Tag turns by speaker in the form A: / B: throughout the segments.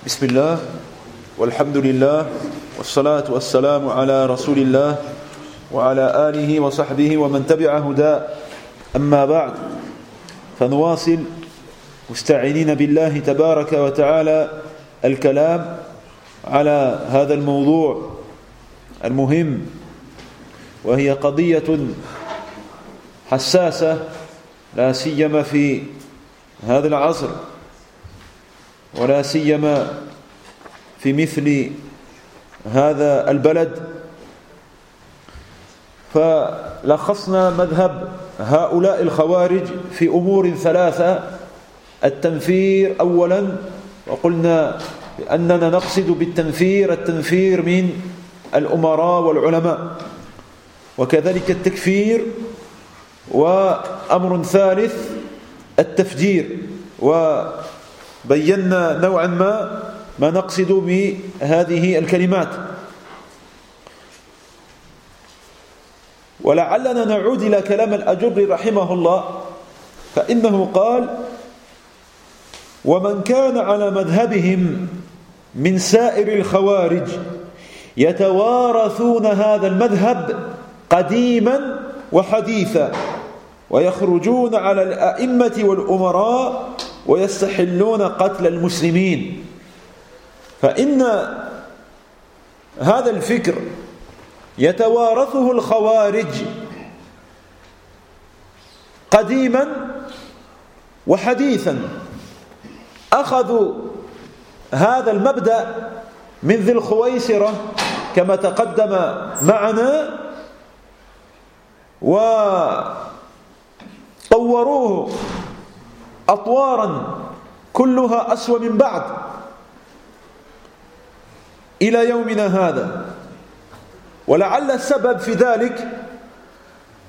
A: بسم الله والحمد لله والصلاة والسلام على رسول الله وعلى آله وصحبه ومن تبع هدى. أما بعد فنواصل. مستعينين بالله تبارك وتعالى الكلام على هذا الموضوع المهم وهي قضية حساسة لا سيما في هذا العصر. ولا سيما في مثل هذا البلد. فلخصنا مذهب هؤلاء الخوارج في أمور ثلاثة. التنفير أولا وقلنا بأننا نقصد بالتنفير التنفير من الأمراء والعلماء وكذلك التكفير وأمر ثالث التفجير وبينا نوعا ما ما نقصد بهذه الكلمات. ولعلنا نعود إلى كلام الأجر رحمه الله فإنه قال ومن كان على مذهبهم من سائر الخوارج يتوارثون هذا المذهب قديما وحديثا ويخرجون على الأئمة والأمراء ويستحلون قتل المسلمين. فإن هذا الفكر يتوارثه الخوارج قديما وحديثا. أخذوا هذا المبدأ من ذي الخويسرة كما تقدم معنا وطوروه أطوارا كلها أسوأ من بعد. إلى يومنا هذا. ولعل السبب في ذلك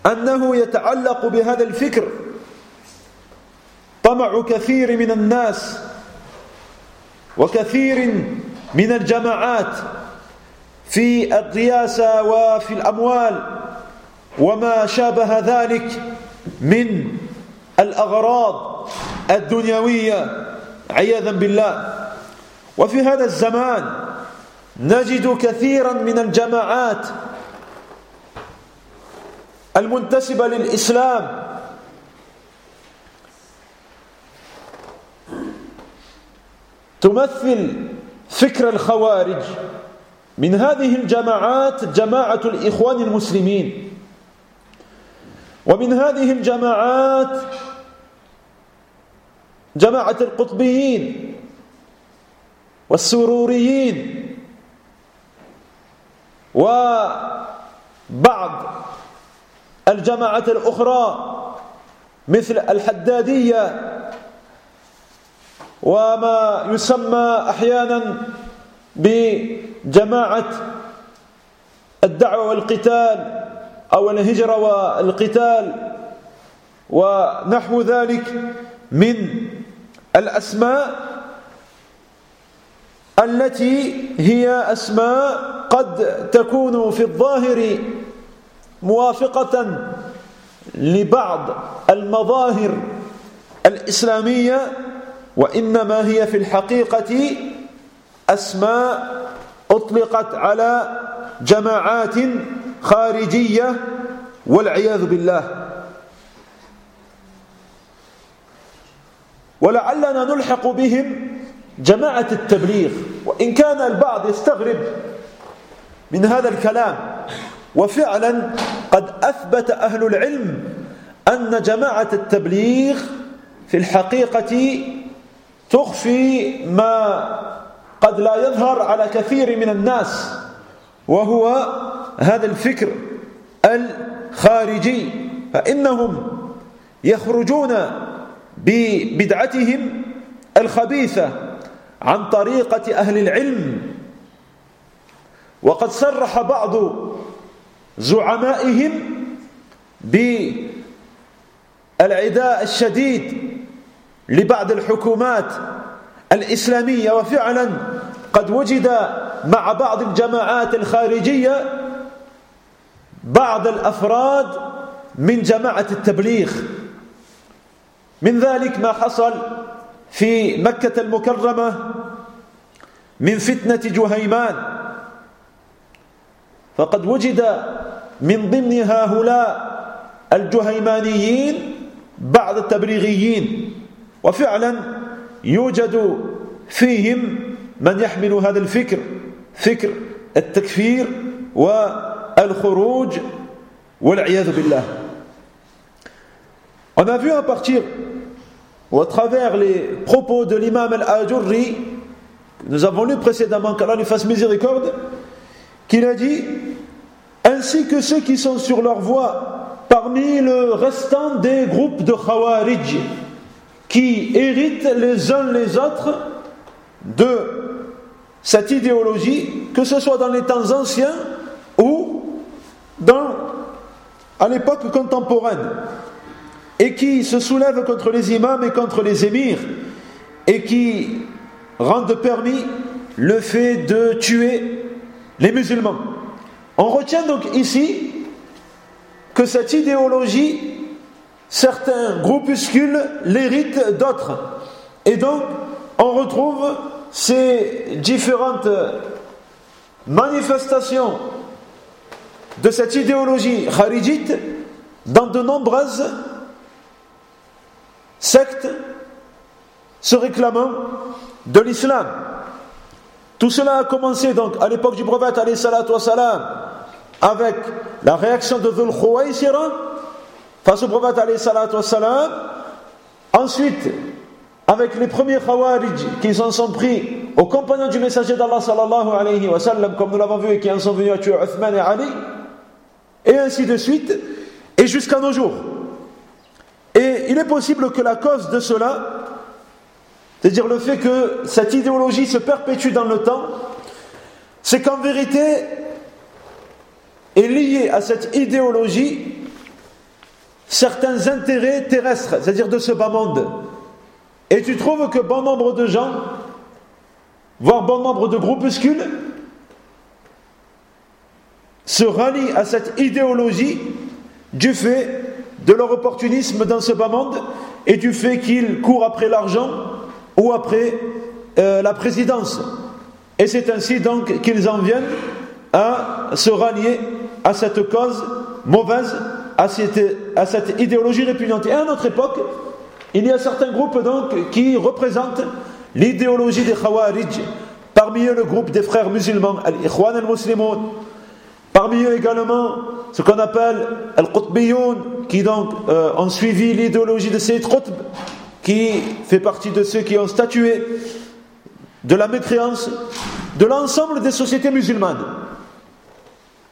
A: أنه يتعلق بهذا الفكر. طمع كثير من الناس وكثير من الجماعات في الرياسة وفي الأموال وما شابه ذلك من الأغراض. الدنيوية عياذا بالله. وفي هذا الزمان نجد كثيرا من الجماعات المنتسبة للإسلام تمثل فكر الخوارج. من هذه الجماعات جماعة الإخوان المسلمين ومن هذه الجماعات جماعة القطبيين والسروريين وبعض الجماعة الأخرى مثل الحدادية وما يسمى أحيانا بجماعة الدعوة والقتال أو الهجرة والقتال ونحو ذلك من الأسماء التي هي أسماء قد تكون في الظاهر موافقة لبعض المظاهر الإسلامية وإنما هي في الحقيقة أسماء أطلقت على جماعات خارجية والعياذ بالله. ولعلنا نلحق بهم جماعة التبليغ وإن كان البعض يستغرب من هذا الكلام. وفعلا قد أثبت أهل العلم أن جماعة التبليغ في الحقيقة تخفي ما قد لا يظهر على كثير من الناس وهو هذا الفكر الخارجي. فإنهم يخرجون ببدعتهم الخبيثة عن طريقة أهل العلم. وقد صرح بعض زعمائهم بالعداء الشديد لبعض الحكومات الإسلامية وفعلا قد وجد مع بعض الجماعات الخارجية بعض الأفراد من جماعة التبليغ. من ذلك ما حصل في مكة المكرمة من فتنة جهيمان. فقد وجد من ضمن هؤلاء الجهيمانيين بعض التبليغيين وفعلا يوجد فيهم من يحمل هذا الفكر فكر التكفير والخروج والعياذ بالله. On a vu à partir ou à travers les propos de l'imam al-Ajurri, nous avons lu précédemment, qu'Allah lui fasse miséricorde, qu'il a dit ainsi que ceux qui sont sur leur voie parmi le restant des groupes de Khawarij qui héritent les uns les autres de cette idéologie, que ce soit dans les temps anciens ou à l'époque contemporaine et qui se soulèvent contre les imams et contre les émirs et qui rendent permis le fait de tuer les musulmans. On retient donc ici que cette idéologie, certains groupuscules l'héritent d'autres. Et donc, on retrouve ces différentes manifestations de cette idéologie kharijite dans de nombreuses secte se réclamant de l'islam. Tout cela a commencé donc à l'époque du prophète salam avec la réaction de Dhul Khuwaysira face au prophète salam. Ensuite, avec les premiers Khawarij qui s'en sont pris aux compagnons du messager d'Allah sallallahu alayhi wa sallam, comme nous l'avons vu, et qui en sont venus à tuer Uthman et Ali, et ainsi de suite, et jusqu'à nos jours. Et il est possible que la cause de cela, c'est-à-dire le fait que cette idéologie se perpétue dans le temps, c'est qu'en vérité est lié à cette idéologie certains intérêts terrestres, c'est-à-dire de ce bas monde. Et tu trouves que bon nombre de gens, voire bon nombre de groupuscules, se rallient à cette idéologie du fait de leur opportunisme dans ce bas monde et du fait qu'ils courent après l'argent ou après euh, la présidence. Et c'est ainsi donc qu'ils en viennent à se rallier à cette cause mauvaise, à cette, à cette idéologie répugnante. Et à notre époque, il y a certains groupes donc qui représentent l'idéologie des Khawarij, parmi eux le groupe des frères musulmans, Al-Ikhwan al-Muslimun, Parmi eux également ce qu'on appelle Al-Qutbiyoun, qui donc euh, ont suivi l'idéologie de Sayyid Qutb, qui fait partie de ceux qui ont statué de la mécréance de l'ensemble des sociétés musulmanes.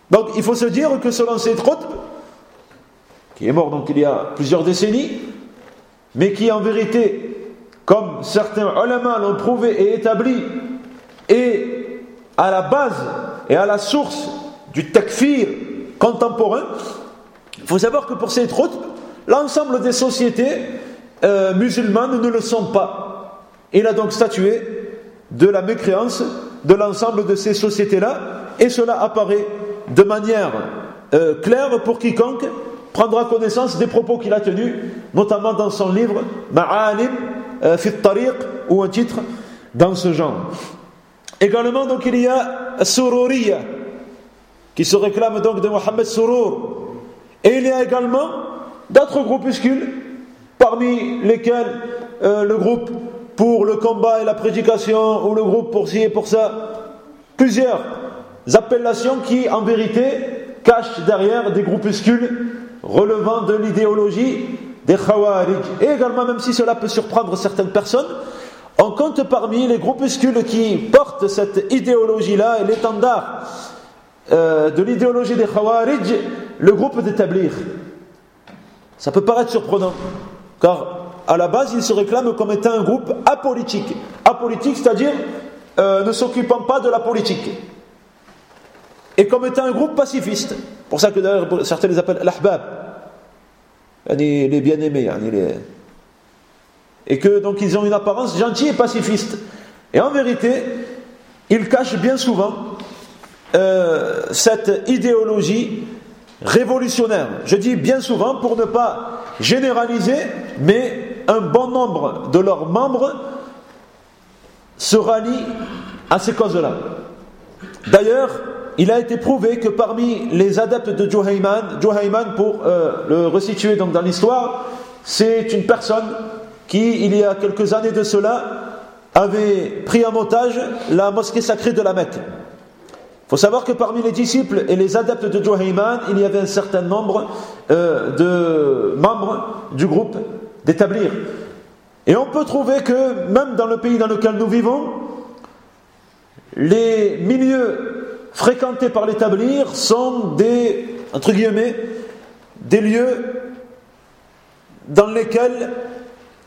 A: Donc il faut se dire que selon Sayyid Qutb, qui est mort donc il y a plusieurs décennies, mais qui en vérité, comme certains ulama l'ont prouvé et établi, est à la base et à la source du takfir contemporain, il faut savoir que pour ces autres, l'ensemble des sociétés euh, musulmanes ne le sont pas. Il a donc statué de la mécréance de l'ensemble de ces sociétés-là, et cela apparaît de manière euh, claire pour quiconque prendra connaissance des propos qu'il a tenus, notamment dans son livre Ma'alim euh, ou un titre dans ce genre. Également, donc, il y a Sururiya, qui se réclame donc de Mohammed Sourour. Et il y a également d'autres groupuscules, parmi lesquels euh, le groupe pour le combat et la prédication, ou le groupe pour ci et pour ça. Plusieurs appellations qui, en vérité, cachent derrière des groupuscules relevant de l'idéologie des Khawarij. Et également, même si cela peut surprendre certaines personnes, on compte parmi les groupuscules qui portent cette idéologie-là et l'étendard euh, de l'idéologie des Khawarij le groupe d'établir. Ça peut paraître surprenant, car à la base, ils se réclament comme étant un groupe apolitique. Apolitique, c'est-à-dire euh, ne s'occupant pas de la politique. Et comme étant un groupe pacifiste. Pour ça que d'ailleurs certains les appellent l'ahbab, les bien-aimés. Et que donc ils ont une apparence gentille et pacifiste. Et en vérité, ils cachent bien souvent euh, cette idéologie révolutionnaire. Je dis bien souvent pour ne pas généraliser, mais un bon nombre de leurs membres se rallient à ces causes-là. D'ailleurs, il a été prouvé que parmi les adeptes de Juhayman, Juhayman pour euh, le resituer donc dans l'histoire, c'est une personne qui, il y a quelques années de cela, avait pris en otage la mosquée sacrée de la Mecque. Faut savoir que parmi les disciples et les adeptes de Juhayman, il y avait un certain nombre euh, de membres du groupe d'établir. Et on peut trouver que même dans le pays dans lequel nous vivons, les milieux fréquentés par l'établir sont des, entre guillemets, des lieux dans lesquels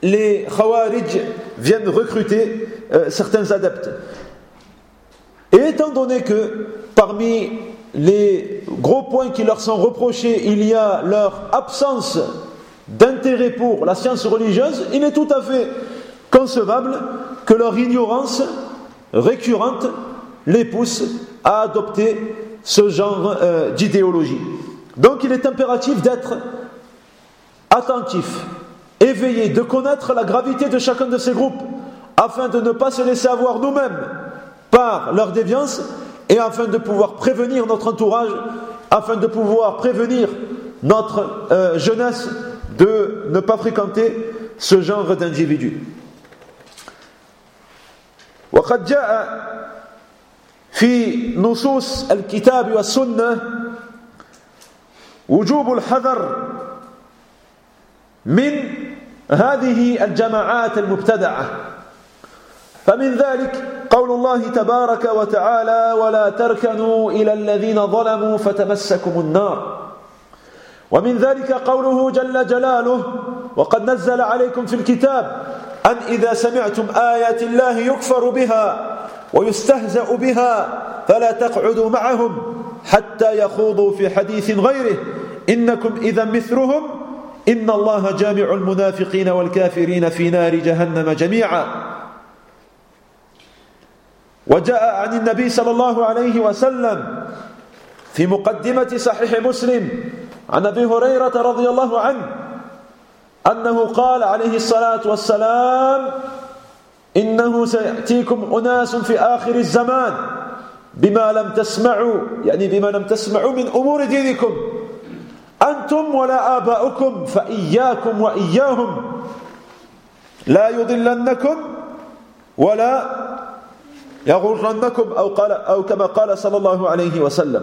A: les Khawarij viennent recruter euh, certains adeptes. Et étant donné que parmi les gros points qui leur sont reprochés, il y a leur absence d'intérêt pour la science religieuse, il est tout à fait concevable que leur ignorance récurrente les pousse à adopter ce genre euh, d'idéologie. Donc il est impératif d'être attentif, éveillé, de connaître la gravité de chacun de ces groupes, afin de ne pas se laisser avoir nous-mêmes par leur déviance, et afin de pouvoir prévenir notre entourage, afin de pouvoir prévenir notre euh, jeunesse de ne pas fréquenter ce genre d'individus. وقد جاء في نصوص الكتاب والسنة وجوب الحذر من هذه الجماعات المبتدعة فمن ذلك قول الله تبارك وتعالى ولا تركنوا إلى الذين ظلموا فتمسكم النار. ومن ذلك قوله جل جلاله وقد نزل عليكم في الكتاب أن إذا سمعتم آيات الله يكفر بها ويستهزأ بها فلا تقعدوا معهم حتى يخوضوا في حديث غيره. إنكم إذا مثلهم إن الله جامع المنافقين والكافرين في نار جهنم جميعا. وجاء عن النبي صلى الله عليه وسلم في مقدمة صحيح مسلم عن أبي هريرة رضي الله عنه أنه قال عليه الصلاة والسلام إنه سيأتيكم أناس في آخر الزمان بما لم تسمعوا يعني بما لم تسمعوا من أمور دينكم. أنتم ولا آباؤكم فإياكم وإياهم. لا يضلنكم ولا يغرنكم أو قال أو كما قال صلى الله عليه وسلم.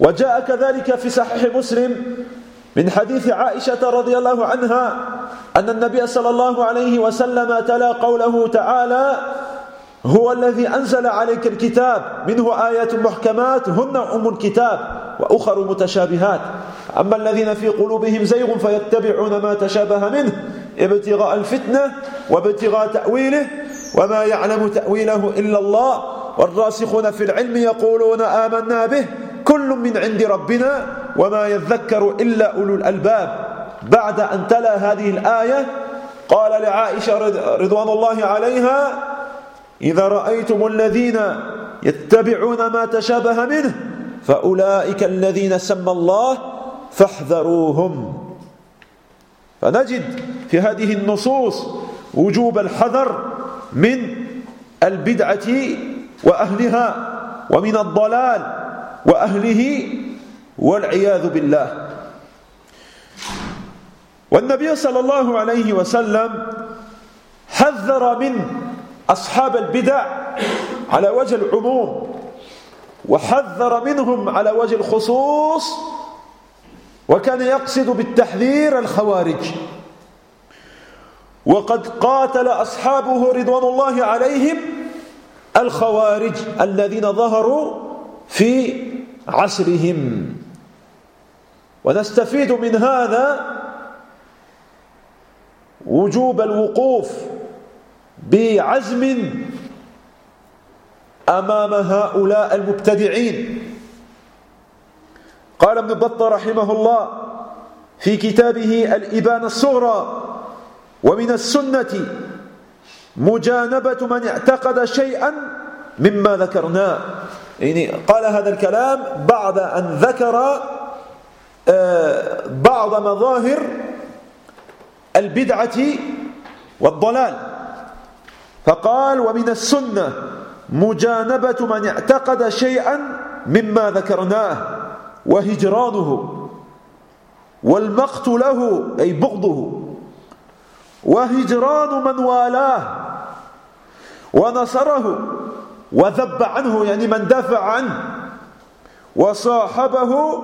A: وجاء كذلك في صحيح مسلم من حديث عائشة رضي الله عنها أن النبي صلى الله عليه وسلم تلا قوله تعالى هو الذي أنزل عليك الكتاب منه آيات محكمات هن أم الكتاب وأخر متشابهات. أما الذين في قلوبهم زيغ فيتبعون ما تشابه منه ابتغاء الفتنة وابتغاء تأويله وما يعلم تأويله إلا الله والراسخون في العلم يقولون آمنا به كل من عند ربنا وما يذكر إلا أولو الألباب. بعد أن تلا هذه الآية قال لعائشة رضوان الله عليها إذا رأيتم الذين يتبعون ما تشابه منه فأولئك الذين سمى الله فاحذروهم. فنجد في هذه النصوص وجوب الحذر من البدعة وأهلها ومن الضلال وأهله والعياذ بالله. والنبي صلى الله عليه وسلم حذر من أصحاب البدع على وجه العموم وحذر منهم على وجه الخصوص وكان يقصد بالتحذير الخوارج. وقد قاتل أصحابه رضوان الله عليهم الخوارج الذين ظهروا في عصرهم. ونستفيد من هذا وجوب الوقوف بعزم أمام هؤلاء المبتدعين. قال ابن بطة رحمه الله في كتابه الإبانة الصغرى ومن السنة مجانبة من اعتقد شيئا مما ذكرناه يعني قال هذا الكلام بعد أن ذكر آه، بعض مظاهر البدعة والضلال. فقال ومن السنة مجانبة من اعتقد شيئا مما ذكرناه وهجرانه والمقت له أي بغضه. وهجران من والاه. ونصره وذب عنه يعني من دافع عنه. وصاحبه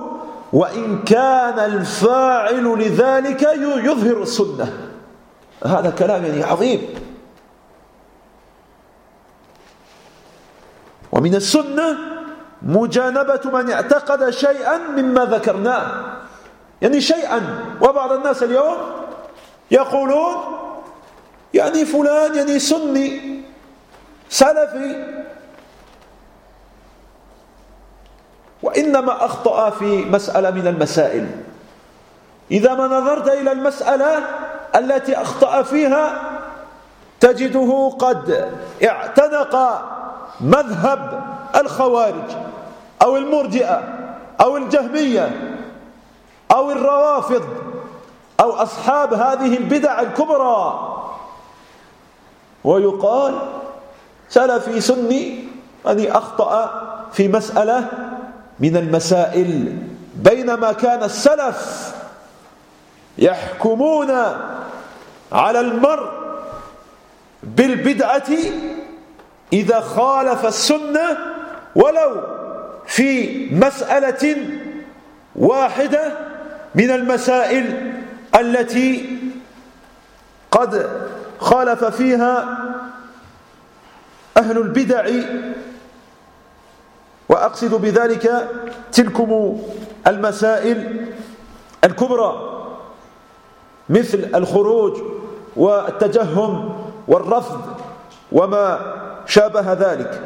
A: وإن كان الفاعل لذلك يظهر السنة. هذا كلام يعني عظيم. ومن السنة مجانبة من اعتقد شيئا مما ذكرناه. يعني شيئا. وبعض الناس اليوم يقولون يعني فلان يعني سني سلفي. وإنما أخطأ في مسألة من المسائل. إذا ما نظرت إلى المسألة التي أخطأ فيها تجده قد اعتنق مذهب الخوارج أو المرجئة أو الجهمية أو الروافض. أو أصحاب هذه البدع الكبرى. ويقال سلفي سني أني أخطأ في مسألة من المسائل. بينما كان السلف يحكمون على المرء بالبدعة إذا خالف السنة ولو في مسألة واحدة من المسائل. التي قد خالف فيها أهل البدع وأقصد بذلك تلكم المسائل الكبرى مثل الخروج والتجهم والرفض وما شابه ذلك.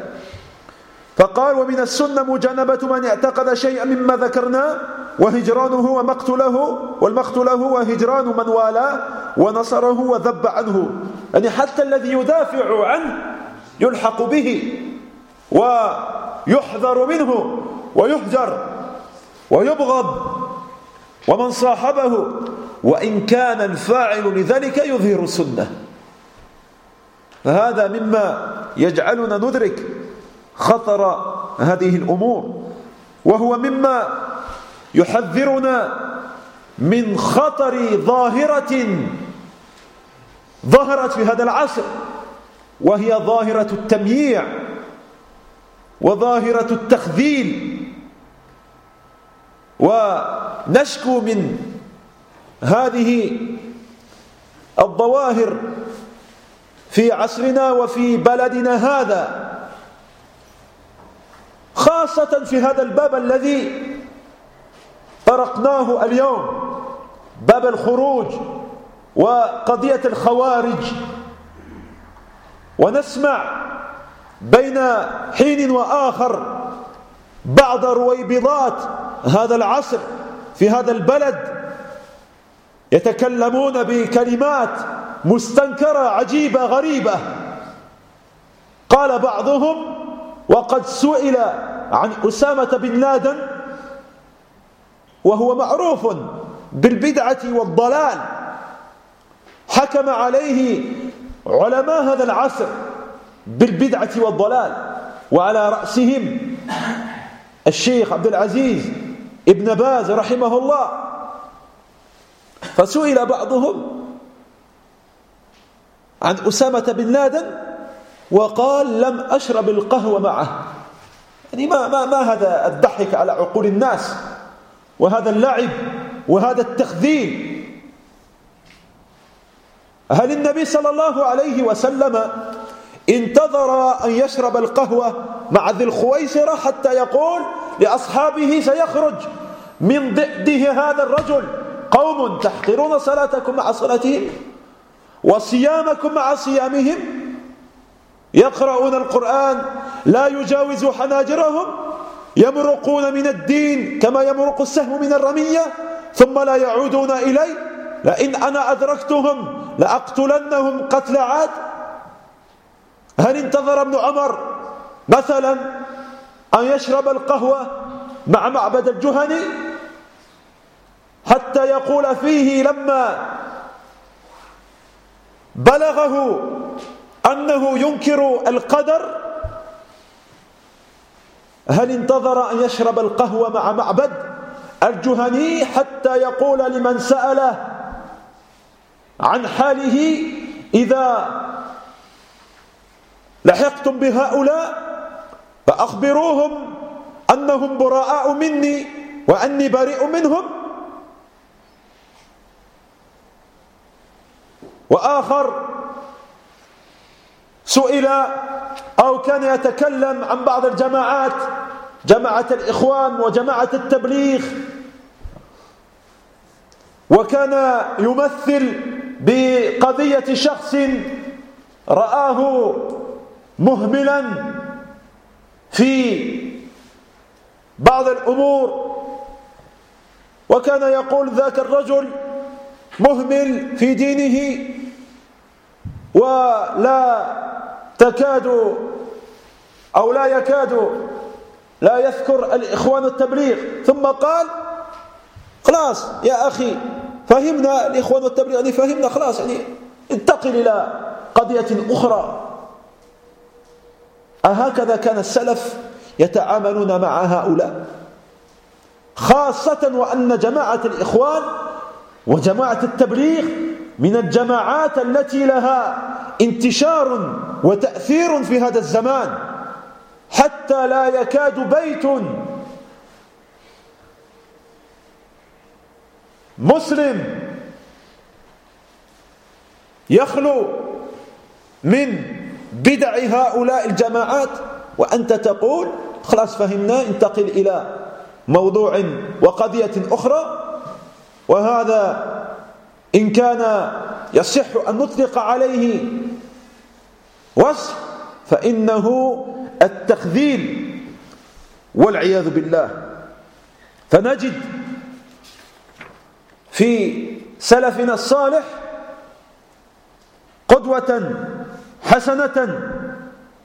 A: فقال ومن السنة مجانبة من اعتقد شيئا مما ذكرنا وهجرانه ومقتله والمقتله وهجران من والاه ونصره وذب عنه. يعني حتى الذي يدافع عنه يلحق به ويحذر منه ويهجر ويبغض ومن صاحبه وإن كان الفاعل لذلك يظهر السنة. فهذا مما يجعلنا ندرك خطر هذه الأمور. وهو مما يحذرنا من خطر ظاهرة ظهرت في هذا العصر وهي ظاهرة التمييع وظاهرة التخذيل. ونشكو من هذه الظواهر في عصرنا وفي بلدنا هذا خاصة في هذا الباب الذي طرقناه اليوم باب الخروج وقضية الخوارج. ونسمع بين حين وآخر بعض رويبضات هذا العصر في هذا البلد يتكلمون بكلمات مستنكرة عجيبة غريبة. قال بعضهم وقد سئل عن أسامة بن لادن وهو معروف بالبدعة والضلال. حكم عليه علماء هذا العصر بالبدعة والضلال وعلى رأسهم الشيخ عبد العزيز ابن باز رحمه الله. فسئل بعضهم عن أسامة بن لادن وقال لم أشرب القهوة معه. يعني ما, ما, ما هذا الضحك على عقول الناس. وهذا اللعب وهذا التخذيل. هل النبي صلى الله عليه وسلم انتظر أن يشرب القهوة مع ذي الخويسرة حتى يقول لأصحابه سيخرج؟ من ضئده هذا الرجل. قوم تحقرون صلاتكم مع صلاتهم وصيامكم مع صيامهم؟ يقرؤون القرآن لا يجاوز حناجرهم؟ يمرقون من الدين كما يمرق السهم من الرمية ثم لا يعودون إلي لئن أنا أدركتهم لأقتلنهم قتل عاد. هل انتظر ابن عمر مثلا أن يشرب القهوة مع معبد الجهني؟ حتى يقول فيه لما بلغه أنه ينكر القدر هل انتظر أن يشرب القهوة مع معبد؟ الجهني حتى يقول لمن سأله عن حاله إذا لحقتم بهؤلاء فأخبروهم أنهم براء مني وأني بريء منهم. وآخر سئل أو كان يتكلم عن بعض الجماعات جماعة الإخوان وجماعة التبليغ. وكان يمثل بقضية شخص رآه مهملا في بعض الأمور. وكان يقول ذاك الرجل مهمل في دينه ولا تكاد أو لا يكاد لا يذكر الإخوان التبليغ. ثم قال خلاص يا أخي فهمنا الإخوان التبليغ يعني فهمنا خلاص يعني انتقل إلى قضية أخرى. أهكذا كان السلف يتعاملون مع هؤلاء خاصة وأن جماعة الإخوان وجماعة التبليغ من الجماعات التي لها انتشار وتأثير في هذا الزمان. حتى لا يكاد بيت. مسلم يخلو من بدع هؤلاء الجماعات. وأنت تقول خلاص فهمنا انتقل إلى موضوع وقضية أخرى. وهذا إن كان يصح أن نطلق عليه وصف فإنه التخذيل والعياذ بالله. فنجد في سلفنا الصالح قدوة حسنة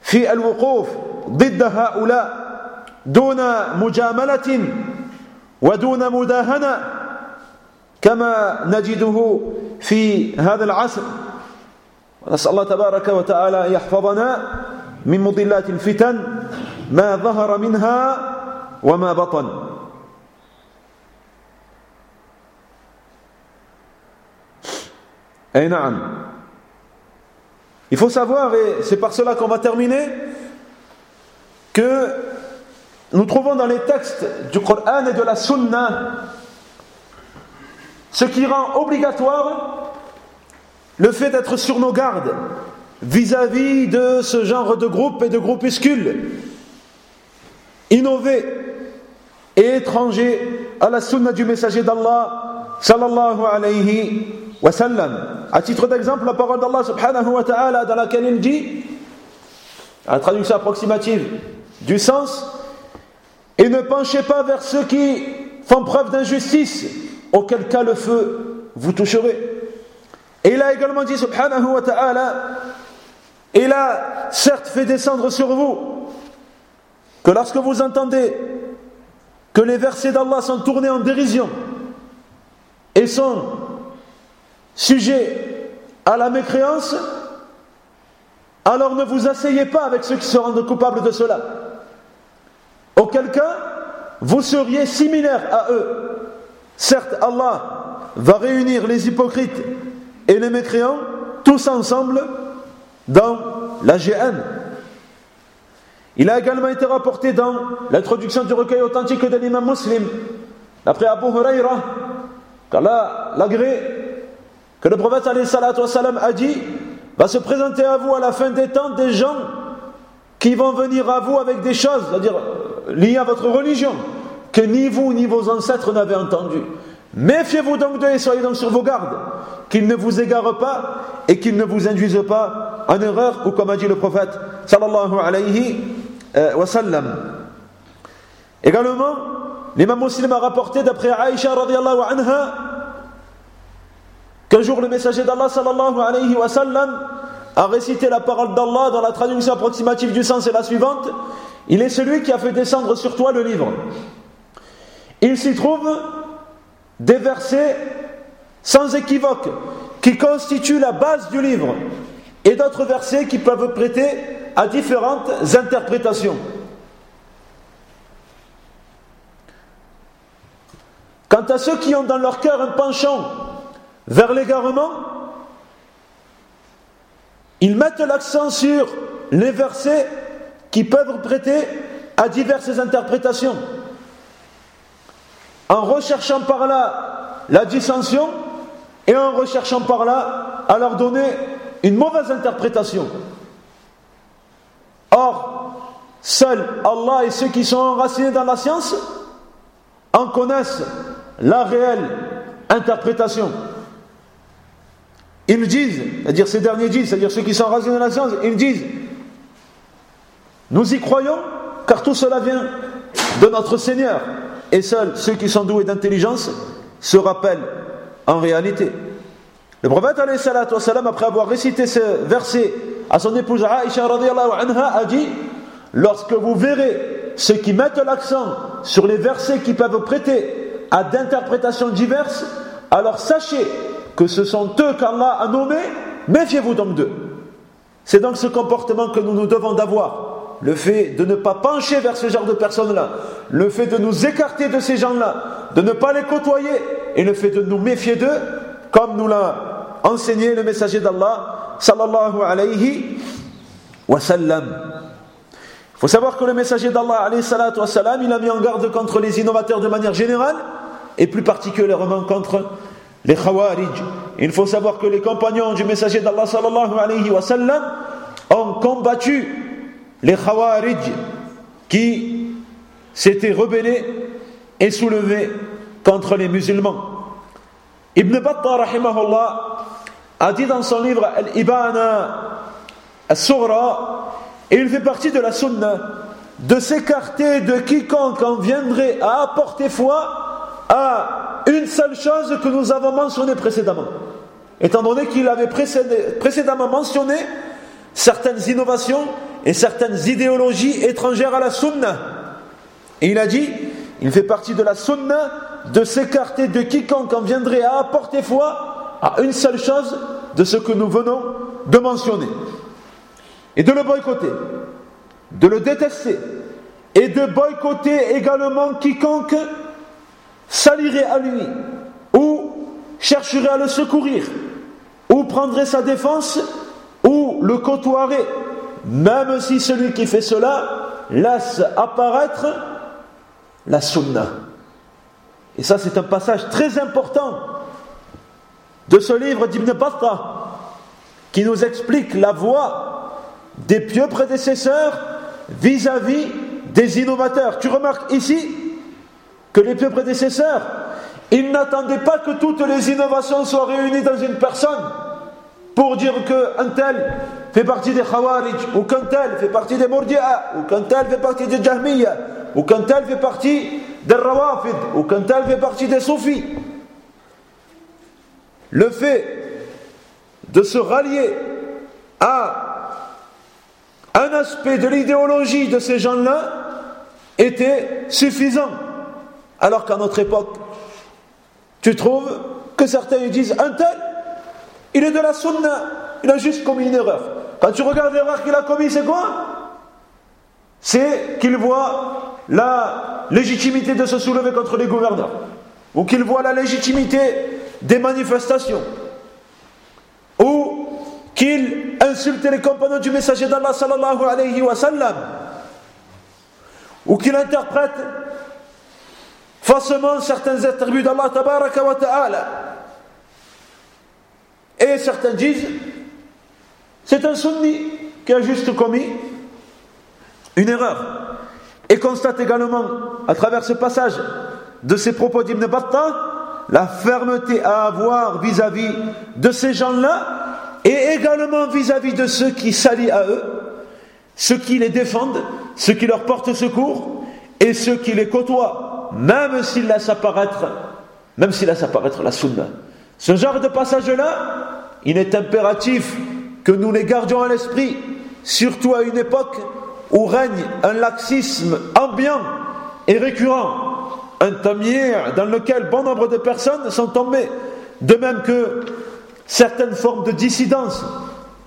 A: في الوقوف ضد هؤلاء دون مجاملة ودون مداهنة كما نجده في هذا العصر. ونسأل الله تبارك وتعالى أن يحفظنا من مضلات الفتن ما ظهر منها وما بطن أي نعم Il faut savoir, et c'est par cela qu'on va terminer, que nous trouvons dans les textes du Coran et de la Sunna ce qui rend obligatoire le fait d'être sur nos gardes vis-à-vis de ce genre de groupe et de groupuscules innovés et étrangers à la sunna du messager d'Allah sallallahu alayhi wa sallam. À titre d'exemple, la parole d'Allah subhanahu wa ta'ala dans laquelle il dit, à la traduction approximative du sens, et ne penchez pas vers ceux qui font preuve d'injustice, auquel cas le feu vous toucherez. Et il a également dit, subhanahu wa ta'ala, il a certes fait descendre sur vous que lorsque vous entendez que les versets d'Allah sont tournés en dérision et sont sujets à la mécréance, alors ne vous asseyez pas avec ceux qui se rendent coupables de cela. Auquel cas, vous seriez similaires à eux. Certes, Allah va réunir les hypocrites et les mécréants tous ensemble dans la GN. Il a également été rapporté dans l'introduction du recueil authentique de l'imam muslim, d'après Abu Huraira, qu'Allah l'agré, que le prophète a dit va se présenter à vous à la fin des temps des gens qui vont venir à vous avec des choses, c'est-à-dire liées à votre religion, que ni vous ni vos ancêtres n'avez entendu. Méfiez-vous donc d'eux et soyez donc sur vos gardes, qu'ils ne vous égarent pas et qu'ils ne vous induisent pas en erreur, ou comme a dit le prophète sallallahu alayhi euh, wa sallam. Également, l'imam muslim a rapporté d'après Aïcha radiallahu anha qu'un jour le messager d'Allah sallallahu alayhi wa sallam a récité la parole d'Allah dans la traduction approximative du sens et la suivante il est celui qui a fait descendre sur toi le livre. Il s'y trouve des versets sans équivoque, qui constitue la base du livre, et d'autres versets qui peuvent prêter à différentes interprétations. Quant à ceux qui ont dans leur cœur un penchant vers l'égarement, ils mettent l'accent sur les versets qui peuvent prêter à diverses interprétations, en recherchant par là la dissension et en recherchant par là à leur donner une mauvaise interprétation. Or, seuls Allah et ceux qui sont enracinés dans la science en connaissent la réelle interprétation. Ils disent, c'est-à-dire ces derniers disent, c'est-à-dire ceux qui sont enracinés dans la science, ils disent Nous y croyons, car tout cela vient de notre Seigneur. Et seuls ceux qui sont doués d'intelligence se rappellent en réalité. Le prophète, après avoir récité ce verset à son épouse Aïcha, a dit Lorsque vous verrez ceux qui mettent l'accent sur les versets qui peuvent prêter à d'interprétations diverses, alors sachez que ce sont eux qu'Allah a nommés, méfiez-vous donc d'eux. C'est donc ce comportement que nous nous devons d'avoir. Le fait de ne pas pencher vers ce genre de personnes-là, le fait de nous écarter de ces gens-là, de ne pas les côtoyer, et le fait de nous méfier d'eux, comme nous l'a enseigné le messager d'Allah, sallallahu alayhi wa sallam. Il faut savoir que le messager d'Allah, alayhi salatu wa sallam, il a mis en garde contre les innovateurs de manière générale, et plus particulièrement contre les Khawarij. Il faut savoir que les compagnons du messager d'Allah sallallahu alayhi wa sallam ont combattu les Khawarij qui s'étaient rebellés et soulevés contre les musulmans. Ibn Battah rahimahullah a dit dans son livre Al-Ibana Al-Sughra et il fait partie de la sunna de s'écarter de quiconque en viendrait à apporter foi à une seule chose que nous avons mentionnée précédemment. Étant donné qu'il avait précédemment mentionné certaines innovations et certaines idéologies étrangères à la sunna. Et il a dit, il fait partie de la sunna de s'écarter de quiconque en viendrait à apporter foi à une seule chose de ce que nous venons de mentionner. Et de le boycotter, de le détester, et de boycotter également quiconque s'allierait à lui, ou chercherait à le secourir, ou prendrait sa défense, ou le côtoierait, même si celui qui fait cela laisse apparaître la sunna. Et ça, c'est un passage très important de ce livre d'Ibn Battah qui nous explique la voie des pieux prédécesseurs vis-à-vis des innovateurs. Tu remarques ici que les pieux prédécesseurs, ils n'attendaient pas que toutes les innovations soient réunies dans une personne pour dire qu'un tel fait partie des Khawarij, ou qu'un tel fait partie des Murdi'a, ou qu'un tel fait partie des Jahmiya, ou qu'un tel fait partie des Rawafid, ou qu'un tel fait partie des Soufis. Le fait de se rallier à un aspect de l'idéologie de ces gens-là était suffisant. Alors qu'à notre époque, tu trouves que certains disent un tel, il est de la sunna, il a juste commis une erreur. Quand tu regardes l'erreur qu'il a commis, c'est quoi? C'est qu'il voit la légitimité de se soulever contre les gouverneurs, ou qu'il voit la légitimité des manifestations, ou qu'il insulte les compagnons du messager d'Allah sallallahu alayhi wa sallam, ou qu'il interprète faussement certains attributs d'Allah tabaraka wa ta'ala. Et certains disent, c'est un sunni qui a juste commis une erreur. Et constate également, à travers ce passage de ces propos d'Ibn Battah, la fermeté à avoir vis-à-vis de ces gens-là et également vis-à-vis de ceux qui s'allient à eux, ceux qui les défendent, ceux qui leur portent secours et ceux qui les côtoient, même s'ils laissent apparaître, même s'ils laissent apparaître la sunna. Ce genre de passage-là, il est impératif que nous les gardions à l'esprit, surtout à une époque où règne un laxisme ambiant et récurrent, un tamier dans lequel bon nombre de personnes sont tombées, de même que certaines formes de dissidence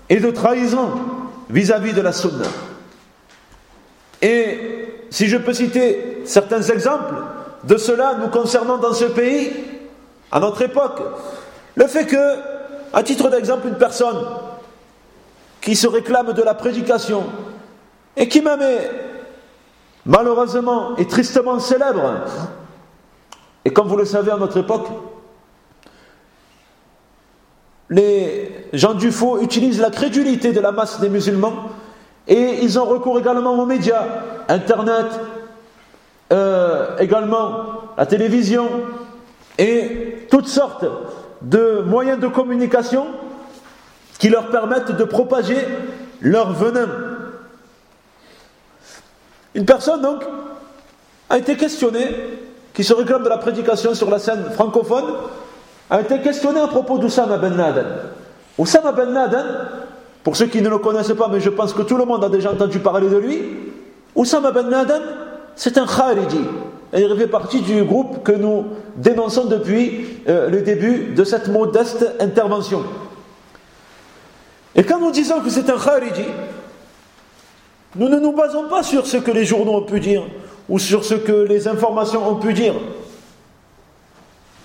A: et de trahison vis-à-vis de la sunna. Et si je peux citer certains exemples de cela nous concernant dans ce pays, à notre époque. Le fait que, à titre d'exemple, une personne qui se réclame de la prédication et qui même malheureusement et tristement célèbre, et comme vous le savez à notre époque, les gens du faux utilisent la crédulité de la masse des musulmans et ils ont recours également aux médias, Internet, euh, également la télévision et toutes sortes de moyens de communication qui leur permettent de propager leur venin. Une personne donc a été questionnée, qui se réclame de la prédication sur la scène francophone, a été questionnée à propos d'Oussama Ben Laden. Oussama Ben Laden, pour ceux qui ne le connaissent pas, mais je pense que tout le monde a déjà entendu parler de lui, Oussama Ben Laden, c'est un khariji. Et il fait partie du groupe que nous dénonçons depuis euh, le début de cette modeste intervention. Et quand nous disons que c'est un khariji, nous ne nous basons pas sur ce que les journaux ont pu dire ou sur ce que les informations ont pu dire,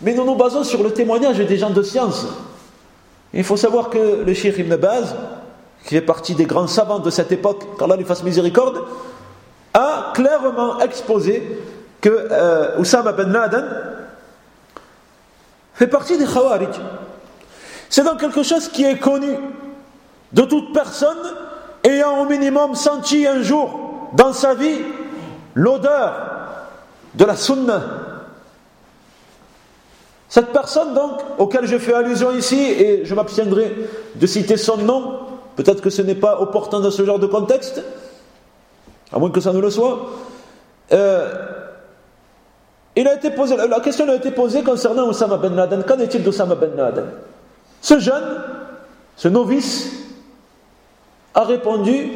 A: mais nous nous basons sur le témoignage des gens de science. il faut savoir que le Cheikh Ibn Baz, qui fait partie des grands savants de cette époque, qu'Allah lui fasse miséricorde, a clairement exposé que euh, Oussama Ben Laden fait partie des Khawarij. C'est donc quelque chose qui est connu de toute personne ayant au minimum senti un jour dans sa vie l'odeur de la sunna. Cette personne donc, auquel je fais allusion ici, et je m'abstiendrai de citer son nom, peut-être que ce n'est pas opportun dans ce genre de contexte, à moins que ça ne le soit, euh, a été posé, la question a été posée concernant Osama Ben Laden. Qu'en est-il d'Osama Ben Laden? Ce jeune, ce novice, a répondu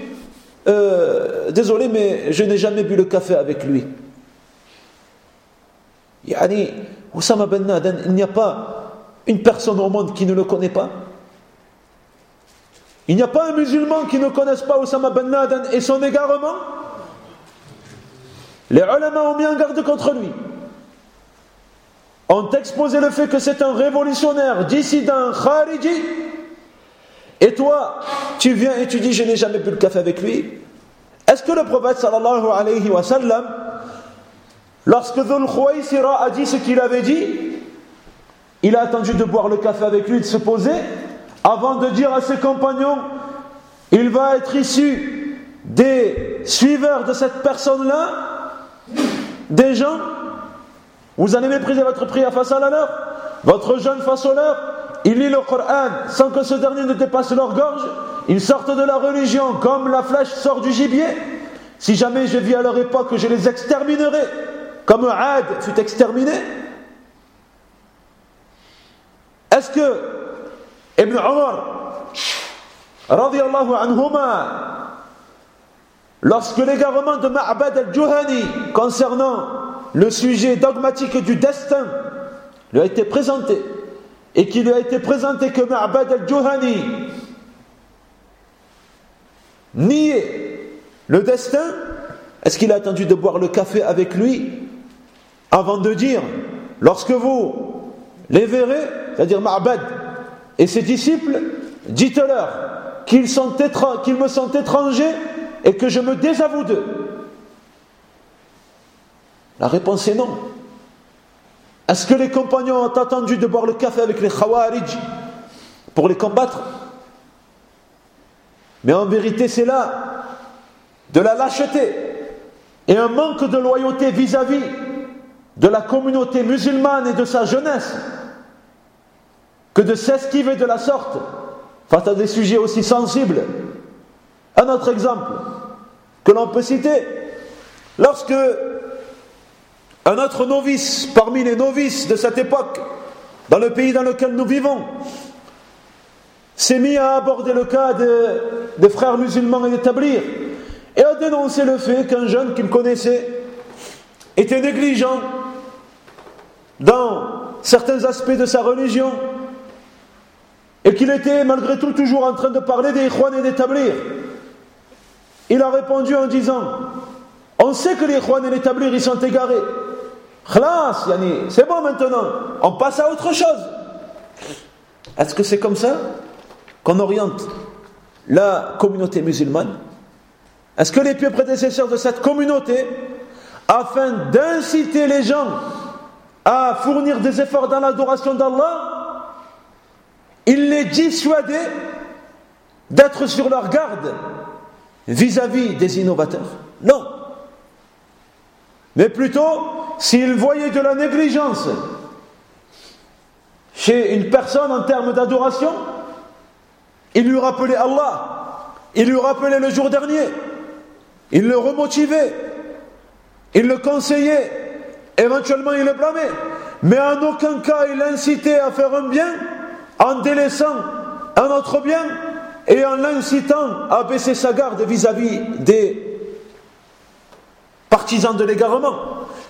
A: euh, Désolé, mais je n'ai jamais bu le café avec lui. Yani, Osama Ben Laden, il n'y a pas une personne au monde qui ne le connaît pas. Il n'y a pas un musulman qui ne connaisse pas Osama Ben Laden et son égarement. Les ulama ont mis en garde contre lui. Ont exposé le fait que c'est un révolutionnaire, dissident, khariji, et toi, tu viens et tu dis je n'ai jamais bu le café avec lui. Est-ce que le prophète sallallahu alayhi wa sallam, lorsque Dhul Khuwaysira a dit ce qu'il avait dit, il a attendu de boire le café avec lui, de se poser, avant de dire à ses compagnons, il va être issu des suiveurs de cette personne-là, des gens, vous allez mépriser votre prière face à la leur, votre jeûne face au leur, ils lisent le Coran sans que ce dernier ne dépasse leur gorge, ils sortent de la religion comme la flèche sort du gibier. Si jamais je vis à leur époque, je les exterminerai, comme Ad fut exterminé. Est-ce que Ibn Omar, radiallahu anhuma, lorsque l'égarement de Ma'bad al-Juhani concernant le sujet dogmatique du destin lui a été présenté, et qu'il lui a été présenté que Ma'bad al-Juhani niait le destin, est-ce qu'il a attendu de boire le café avec lui avant de dire, lorsque vous les verrez, c'est-à-dire Ma'bad et ses disciples, dites-leur qu'ils qu'ils me sont étrangers et que je me désavoue d'eux La réponse est non. Est-ce que les compagnons ont attendu de boire le café avec les Khawarij pour les combattre? Mais en vérité, c'est là de la lâcheté et un manque de loyauté vis-à-vis de la communauté musulmane et de sa jeunesse que de s'esquiver de la sorte face à des sujets aussi sensibles. Un autre exemple que l'on peut citer, lorsque un autre novice parmi les novices de cette époque, dans le pays dans lequel nous vivons, s'est mis à aborder le cas des frères musulmans et d'établir, et a dénoncé le fait qu'un jeune qu'il connaissait était négligent dans certains aspects de sa religion, et qu'il était malgré tout toujours en train de parler des Ikhwan et d'établir. Il a répondu en disant On sait que les Ikhwan et l'établir, ils sont égarés. Khlas, yani, c'est bon maintenant, on passe à autre chose. Est-ce que c'est comme ça qu'on oriente la communauté musulmane? Est-ce que les pieux prédécesseurs de cette communauté, afin d'inciter les gens à fournir des efforts dans l'adoration d'Allah, ils les dissuadaient d'être sur leur garde vis-à-vis des innovateurs? Non. Mais plutôt, s'ils voyaient de la négligence chez une personne en termes d'adoration, ils lui rappelaient Allah, ils lui rappelaient le jour dernier, ils le remotivaient, ils le conseillaient, éventuellement ils le blâmaient, mais en aucun cas il l'incitait à faire un bien en délaissant un autre bien et en l'incitant à baisser sa garde vis-à-vis des partisans de l'égarement.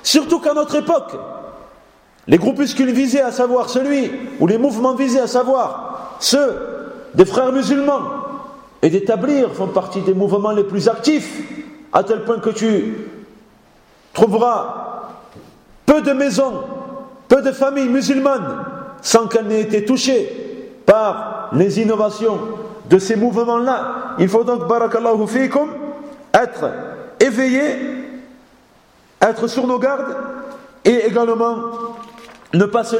A: Surtout qu'à notre époque, les groupuscules visés, à savoir celui, ou les mouvements visés, à savoir ceux des frères musulmans et d'établir, font partie des mouvements les plus actifs, à tel point que tu trouveras peu de maisons, peu de familles musulmanes sans qu'elles n'aient été touchées par les innovations de ces mouvements-là. Il faut donc, barakallahu fikum, être éveillé, être sur nos gardes et également ne pas se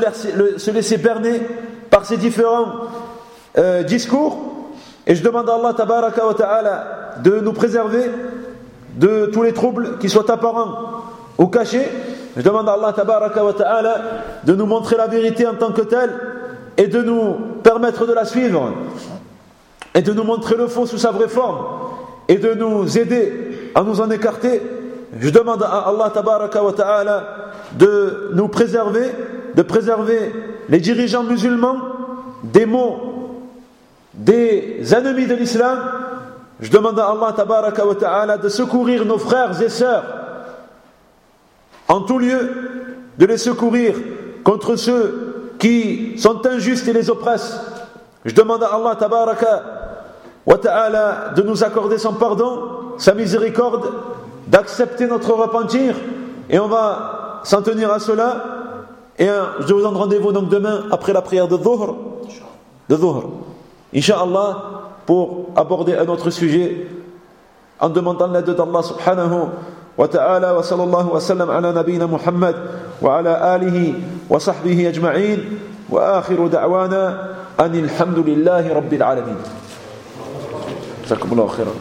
A: laisser, berner par ces différents euh, discours. Et je demande à Allah tabaraka wa de nous préserver de tous les troubles qui soient apparents ou cachés. Je demande à Allah tabaraka wa de nous montrer la vérité en tant que telle et de nous permettre de la suivre et de nous montrer le faux sous sa vraie forme et de nous aider à nous en écarter. Je demande à Allah tabaraka wa ta'ala de nous préserver, de préserver les dirigeants musulmans des mots des ennemis de l'islam. Je demande à Allah tabaraka wa ta'ala de secourir nos frères et sœurs en tout lieu, de les secourir contre ceux qui sont injustes et les oppressent. Je demande à Allah tabaraka wa ta'ala de nous accorder son pardon, sa miséricorde, d'accepter notre repentir et on va s'en tenir à cela et je vous donne rendez-vous donc demain après la prière de Dhuhr de Dhuhr Inch'Allah pour aborder un autre sujet en demandant l'aide d'Allah subhanahu wa ta'ala wa sallallahu wa sallam ala nabina Muhammad wa ala alihi wa sahbihi ajma'in wa akhiru da'wana anil hamdulillahi rabbil alamin جزاكم الله خيرا